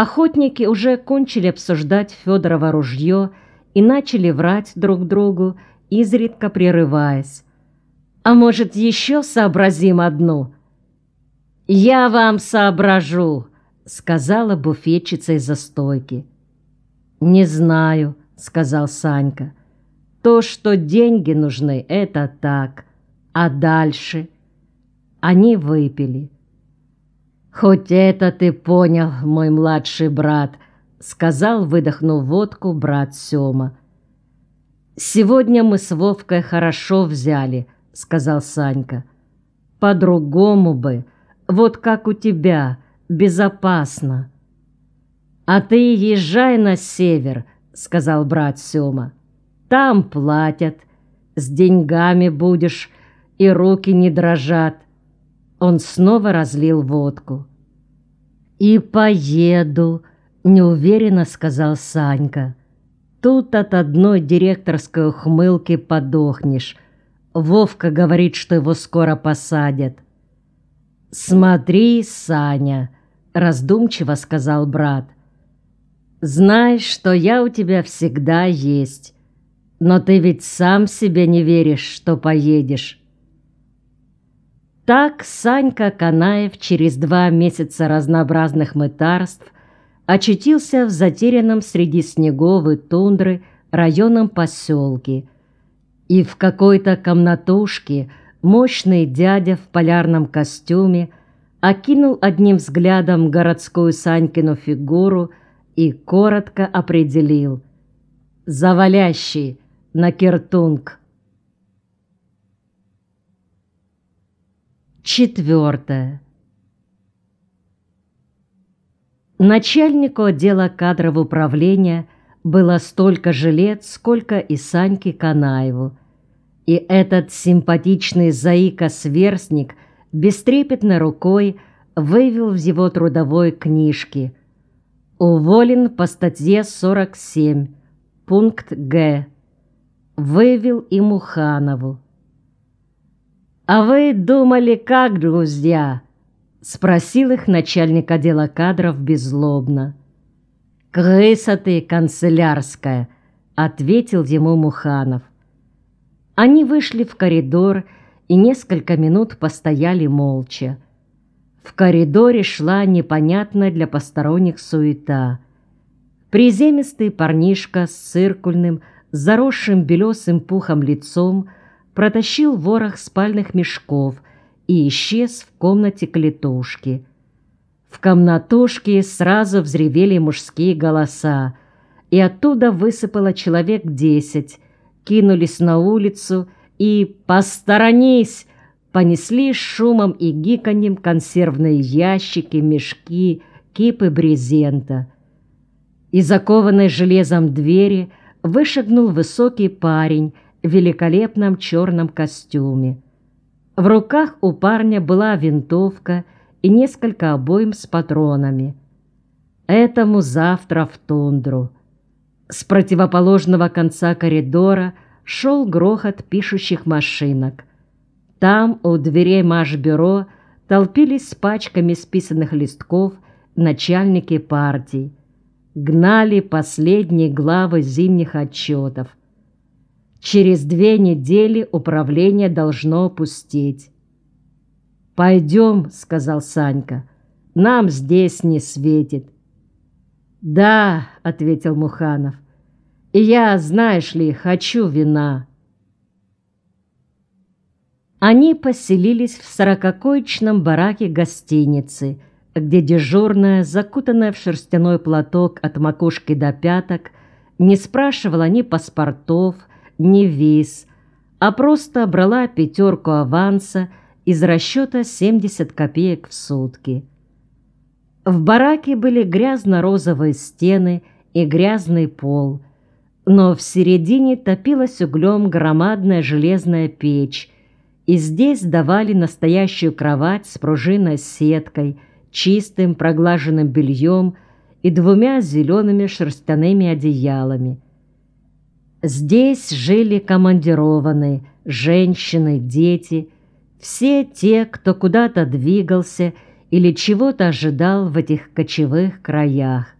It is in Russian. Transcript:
Охотники уже кончили обсуждать Федорово ружье и начали врать друг другу, изредка прерываясь. «А может, еще сообразим одну?» «Я вам соображу», — сказала буфетчица из-за стойки. «Не знаю», — сказал Санька. «То, что деньги нужны, это так. А дальше?» Они выпили. «Хоть это ты понял, мой младший брат», — сказал, выдохнув водку, брат Сёма. «Сегодня мы с Вовкой хорошо взяли», — сказал Санька. «По-другому бы, вот как у тебя, безопасно». «А ты езжай на север», — сказал брат Сёма. «Там платят, с деньгами будешь, и руки не дрожат. Он снова разлил водку. «И поеду», — неуверенно сказал Санька. «Тут от одной директорской ухмылки подохнешь. Вовка говорит, что его скоро посадят». «Смотри, Саня», — раздумчиво сказал брат. «Знаешь, что я у тебя всегда есть, но ты ведь сам себе не веришь, что поедешь». Так Санька Канаев через два месяца разнообразных мытарств очутился в затерянном среди снегов и тундры районном поселке. И в какой-то комнатушке мощный дядя в полярном костюме окинул одним взглядом городскую Санькину фигуру и коротко определил «Завалящий на Киртунг». Четвертое. Начальнику отдела кадрового управления было столько же лет, сколько и Саньке Канаеву. И этот симпатичный заика-сверстник бестрепетной рукой вывел в его трудовой книжке «Уволен по статье 47, пункт Г». Вывел и Муханову. «А вы думали, как, друзья?» — спросил их начальник отдела кадров беззлобно. «Крыса ты канцелярская!» — ответил ему Муханов. Они вышли в коридор и несколько минут постояли молча. В коридоре шла непонятная для посторонних суета. Приземистый парнишка с циркульным, заросшим белесым пухом лицом — протащил ворох спальных мешков и исчез в комнате клетушки. В комнатушке сразу взревели мужские голоса, и оттуда высыпало человек десять, кинулись на улицу и «Посторонись!» понесли шумом и гиканьем консервные ящики, мешки, кипы брезента. Из закованной железом двери вышагнул высокий парень великолепном черном костюме. В руках у парня была винтовка и несколько обоим с патронами. Этому завтра в тундру. С противоположного конца коридора шел грохот пишущих машинок. Там, у дверей Машбюро, толпились с пачками списанных листков начальники партий. Гнали последние главы зимних отчетов. Через две недели управление должно опустить. «Пойдем», — сказал Санька, — «нам здесь не светит». «Да», — ответил Муханов, — «и я, знаешь ли, хочу вина». Они поселились в сорококоечном бараке гостиницы, где дежурная, закутанная в шерстяной платок от макушки до пяток, не спрашивала ни паспортов, не виз, а просто брала пятерку аванса из расчета 70 копеек в сутки. В бараке были грязно-розовые стены и грязный пол, но в середине топилась углем громадная железная печь, и здесь давали настоящую кровать с пружинной сеткой, чистым проглаженным бельем и двумя зелеными шерстяными одеялами – Здесь жили командированные, женщины, дети, все те, кто куда-то двигался или чего-то ожидал в этих кочевых краях.